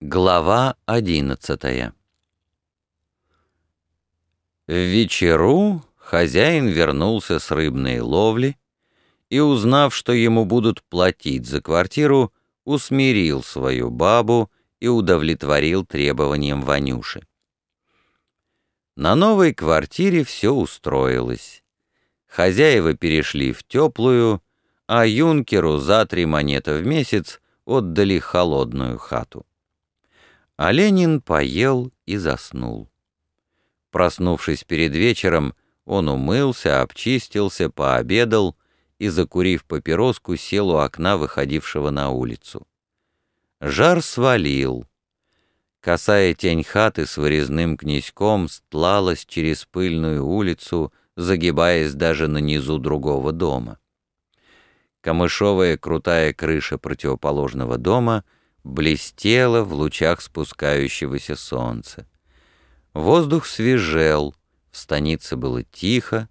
Глава одиннадцатая В вечеру хозяин вернулся с рыбной ловли и, узнав, что ему будут платить за квартиру, усмирил свою бабу и удовлетворил требованиям Ванюши. На новой квартире все устроилось. Хозяева перешли в теплую, а юнкеру за три монеты в месяц отдали холодную хату. А Ленин поел и заснул. Проснувшись перед вечером, он умылся, обчистился, пообедал и, закурив папироску, сел у окна, выходившего на улицу. Жар свалил. Косая тень хаты с вырезным князьком стлалась через пыльную улицу, загибаясь даже на низу другого дома. Камышовая крутая крыша противоположного дома — блестело в лучах спускающегося солнца. Воздух свежел, в станице было тихо,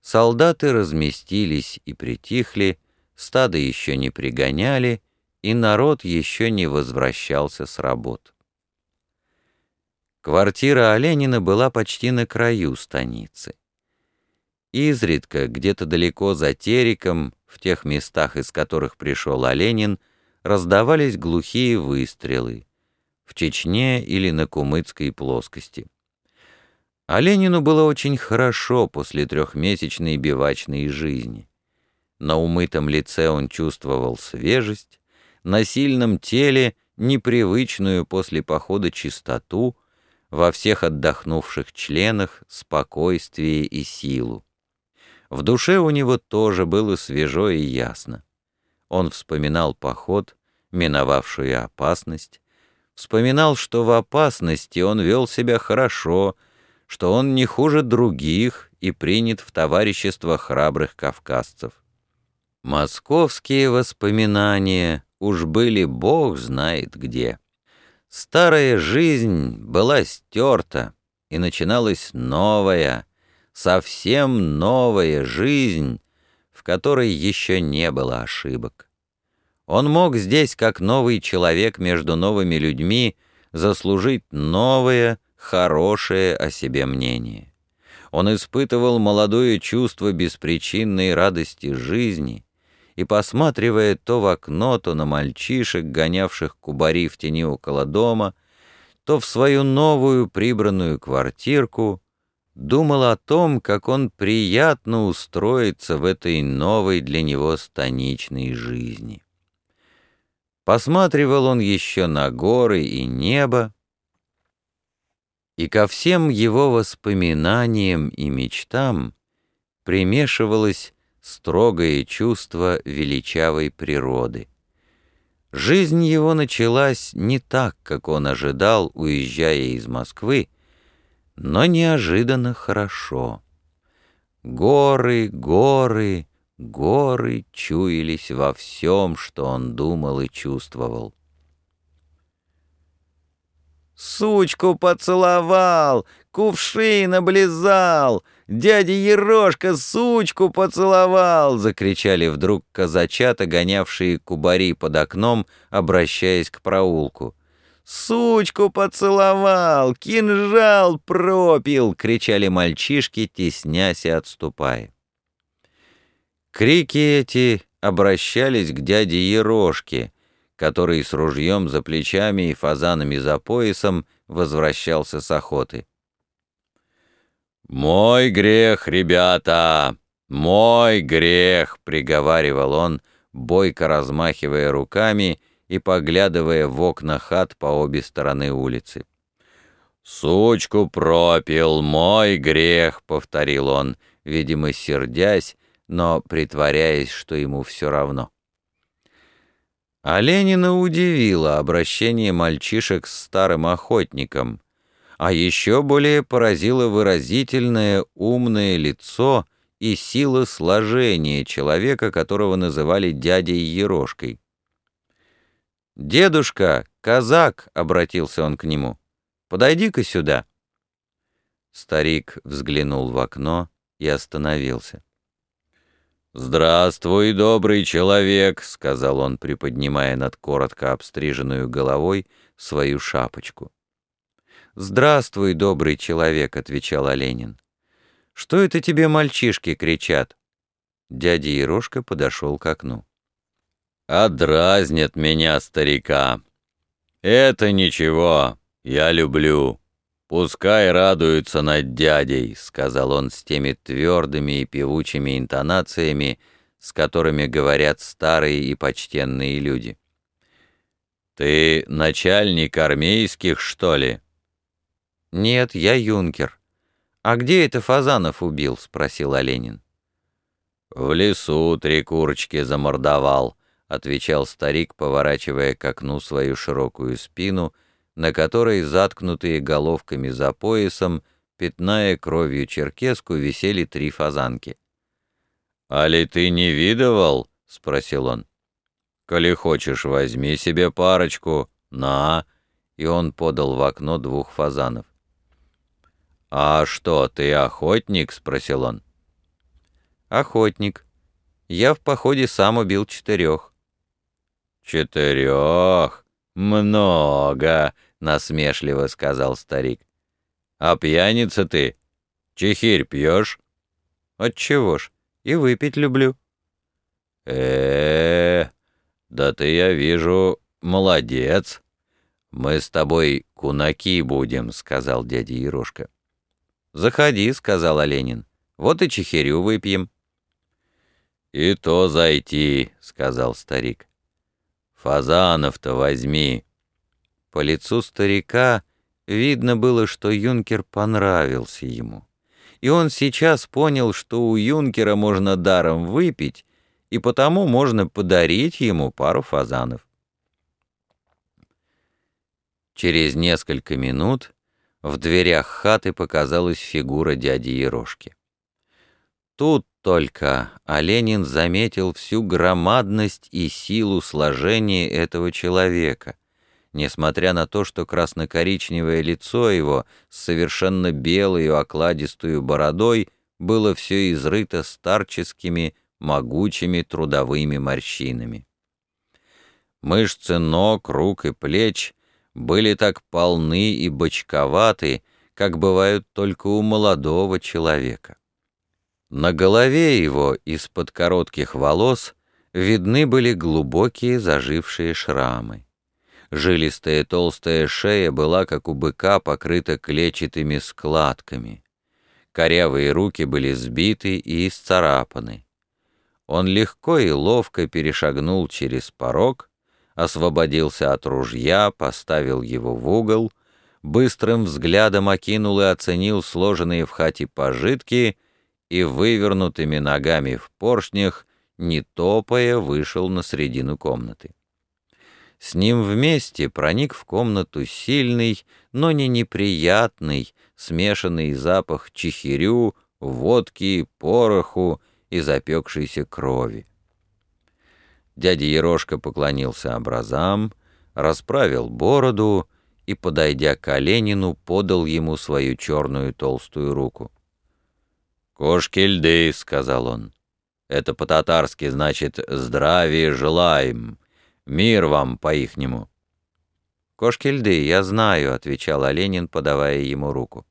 солдаты разместились и притихли, стадо еще не пригоняли, и народ еще не возвращался с работ. Квартира Оленина была почти на краю станицы. Изредка, где-то далеко за Териком, в тех местах, из которых пришел Оленин, раздавались глухие выстрелы в Чечне или на Кумыцкой плоскости. А Ленину было очень хорошо после трехмесячной бивачной жизни. На умытом лице он чувствовал свежесть, на сильном теле непривычную после похода чистоту, во всех отдохнувших членах спокойствие и силу. В душе у него тоже было свежо и ясно. Он вспоминал поход, миновавшую опасность, вспоминал, что в опасности он вел себя хорошо, что он не хуже других и принят в товарищество храбрых кавказцев. Московские воспоминания уж были бог знает где. Старая жизнь была стерта, и начиналась новая, совсем новая жизнь, в которой еще не было ошибок. Он мог здесь, как новый человек между новыми людьми, заслужить новое, хорошее о себе мнение. Он испытывал молодое чувство беспричинной радости жизни и, посматривая то в окно, то на мальчишек, гонявших кубари в тени около дома, то в свою новую прибранную квартирку, думал о том, как он приятно устроится в этой новой для него станичной жизни. Посматривал он еще на горы и небо, и ко всем его воспоминаниям и мечтам примешивалось строгое чувство величавой природы. Жизнь его началась не так, как он ожидал, уезжая из Москвы, но неожиданно хорошо. Горы, горы, горы чуялись во всем, что он думал и чувствовал. «Сучку поцеловал, кувшин облизал, дядя Ерошка сучку поцеловал!» — закричали вдруг казачата, гонявшие кубари под окном, обращаясь к проулку. «Сучку поцеловал! Кинжал пропил!» — кричали мальчишки, теснясь и отступая. Крики эти обращались к дяде Ерошке, который с ружьем за плечами и фазанами за поясом возвращался с охоты. «Мой грех, ребята! Мой грех!» — приговаривал он, бойко размахивая руками — и поглядывая в окна хат по обе стороны улицы. «Сучку пропил, мой грех», — повторил он, видимо, сердясь, но притворяясь, что ему все равно. А Ленина удивило обращение мальчишек с старым охотником, а еще более поразило выразительное умное лицо и сила сложения человека, которого называли дядей Ерошкой. «Дедушка, казак!» — обратился он к нему. «Подойди-ка сюда». Старик взглянул в окно и остановился. «Здравствуй, добрый человек», — сказал он, приподнимая над коротко обстриженную головой свою шапочку. «Здравствуй, добрый человек», — отвечал Оленин. «Что это тебе мальчишки кричат?» Дядя Ерошка подошел к окну. «Одразнят меня, старика. Это ничего, я люблю. Пускай радуются над дядей», — сказал он с теми твердыми и певучими интонациями, с которыми говорят старые и почтенные люди. «Ты начальник армейских, что ли?» «Нет, я юнкер». «А где это Фазанов убил?» — спросил Оленин. «В лесу три курочки замордовал», — отвечал старик, поворачивая к окну свою широкую спину, на которой, заткнутые головками за поясом, пятная кровью черкеску, висели три фазанки. «Али ты не видывал?» — спросил он. «Коли хочешь, возьми себе парочку, на!» И он подал в окно двух фазанов. «А что, ты охотник?» — спросил он. «Охотник. Я в походе сам убил четырех». «Четырех? Много!» — насмешливо сказал старик. «А пьяница ты? Чехирь пьешь?» «Отчего ж? И выпить люблю». э, -э да ты, я вижу, молодец. Мы с тобой кунаки будем», — сказал дядя Ерошка. «Заходи», — сказал Оленин. «Вот и чехирю выпьем». «И то зайти», — сказал старик. «Фазанов-то возьми». По лицу старика видно было, что юнкер понравился ему. И он сейчас понял, что у юнкера можно даром выпить, и потому можно подарить ему пару фазанов. Через несколько минут в дверях хаты показалась фигура дяди Ерошки. Тут только Оленин заметил всю громадность и силу сложения этого человека, несмотря на то, что красно-коричневое лицо его с совершенно белой окладистую бородой было все изрыто старческими, могучими трудовыми морщинами. Мышцы ног, рук и плеч были так полны и бочковаты, как бывают только у молодого человека. На голове его из-под коротких волос видны были глубокие зажившие шрамы. Жилистая толстая шея была, как у быка, покрыта клетчатыми складками. Корявые руки были сбиты и исцарапаны. Он легко и ловко перешагнул через порог освободился от ружья, поставил его в угол, быстрым взглядом окинул и оценил сложенные в хате пожитки и вывернутыми ногами в поршнях, не топая, вышел на середину комнаты. С ним вместе проник в комнату сильный, но не неприятный, смешанный запах чехирю, водки, пороху и запекшейся крови. Дядя Ерошка поклонился образам, расправил бороду и, подойдя к Оленину, подал ему свою черную толстую руку. «Кошки льды», — сказал он. «Это по-татарски значит «здравия желаем», «мир вам по-ихнему». «Кошки льды, я знаю», — отвечал Оленин, подавая ему руку.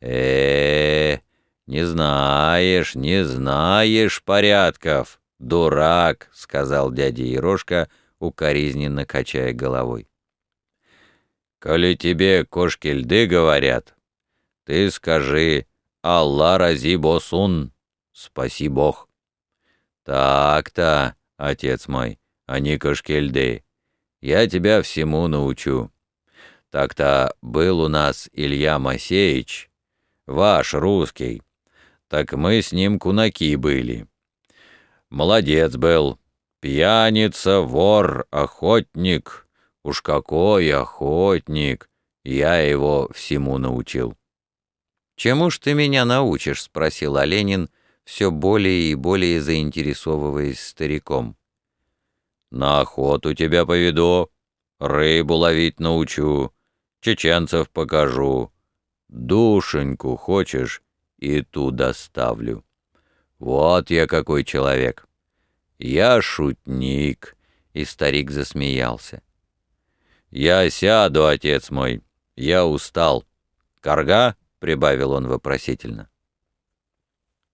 э, -э не знаешь, не знаешь порядков», «Дурак», — сказал дядя Ерошка, укоризненно качая головой. «Коли тебе кошки льды говорят, ты скажи «Алла рази босун», спаси Бог. Так-то, отец мой, а не кошки льды, я тебя всему научу. Так-то был у нас Илья Масеич, ваш русский, так мы с ним кунаки были». Молодец был. Пьяница, вор, охотник. Уж какой охотник. Я его всему научил. «Чему ж ты меня научишь?» — спросил Оленин, все более и более заинтересовываясь стариком. «На охоту тебя поведу, рыбу ловить научу, чеченцев покажу. Душеньку хочешь, и ту доставлю». Вот я какой человек. Я шутник, и старик засмеялся. Я сяду, отец мой, я устал. Карга? Прибавил он вопросительно.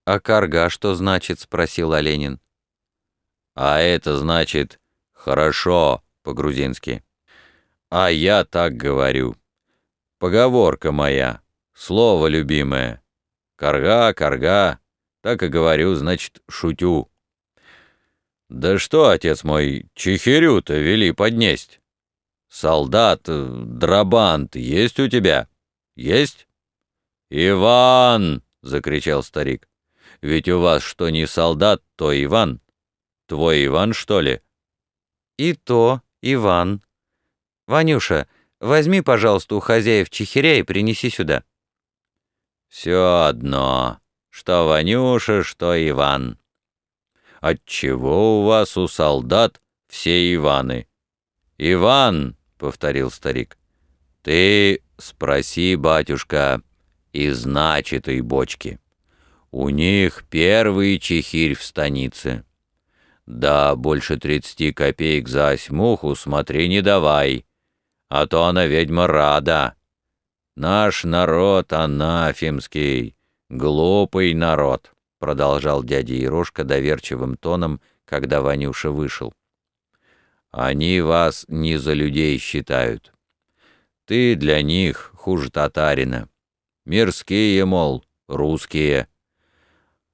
«А карга что значит?» — спросил Оленин. «А это значит «хорошо» по-грузински. А я так говорю. Поговорка моя, слово любимое. Карга, карга, так и говорю, значит, шутю. Да что, отец мой, чехирю-то вели поднесть. Солдат, драбант есть у тебя? Есть? Иван! — закричал старик. Ведь у вас что не солдат, то Иван. Твой Иван, что ли? И то Иван. Ванюша, возьми, пожалуйста, у хозяев чехиря и принеси сюда. Все одно, что Ванюша, что Иван. Отчего у вас у солдат все Иваны? Иван, повторил старик, ты спроси, батюшка, из начатой бочки. У них первый чехирь в станице. Да, больше тридцати копеек за осьмуху смотри не давай, а то она ведьма рада. Наш народ анафемский, глупый народ, продолжал дядя Ерошка доверчивым тоном, когда Ванюша вышел. Они вас не за людей считают. Ты для них хуже татарина. Мирские, мол, русские.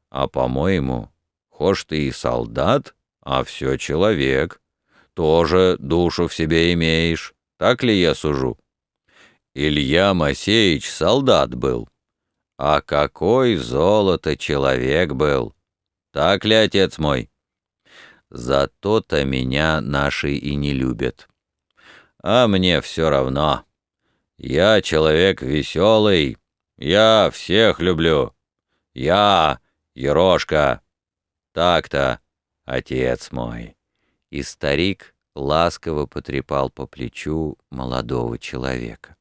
А по-моему, хошь ты и солдат, а все человек. Тоже душу в себе имеешь, так ли я сужу? Илья Масеич солдат был. А какой золото человек был! Так ли, отец мой? Зато-то меня наши и не любят. А мне все равно. Я человек веселый, я всех люблю. Я Ерошка! Так-то, отец мой!» И старик ласково потрепал по плечу молодого человека.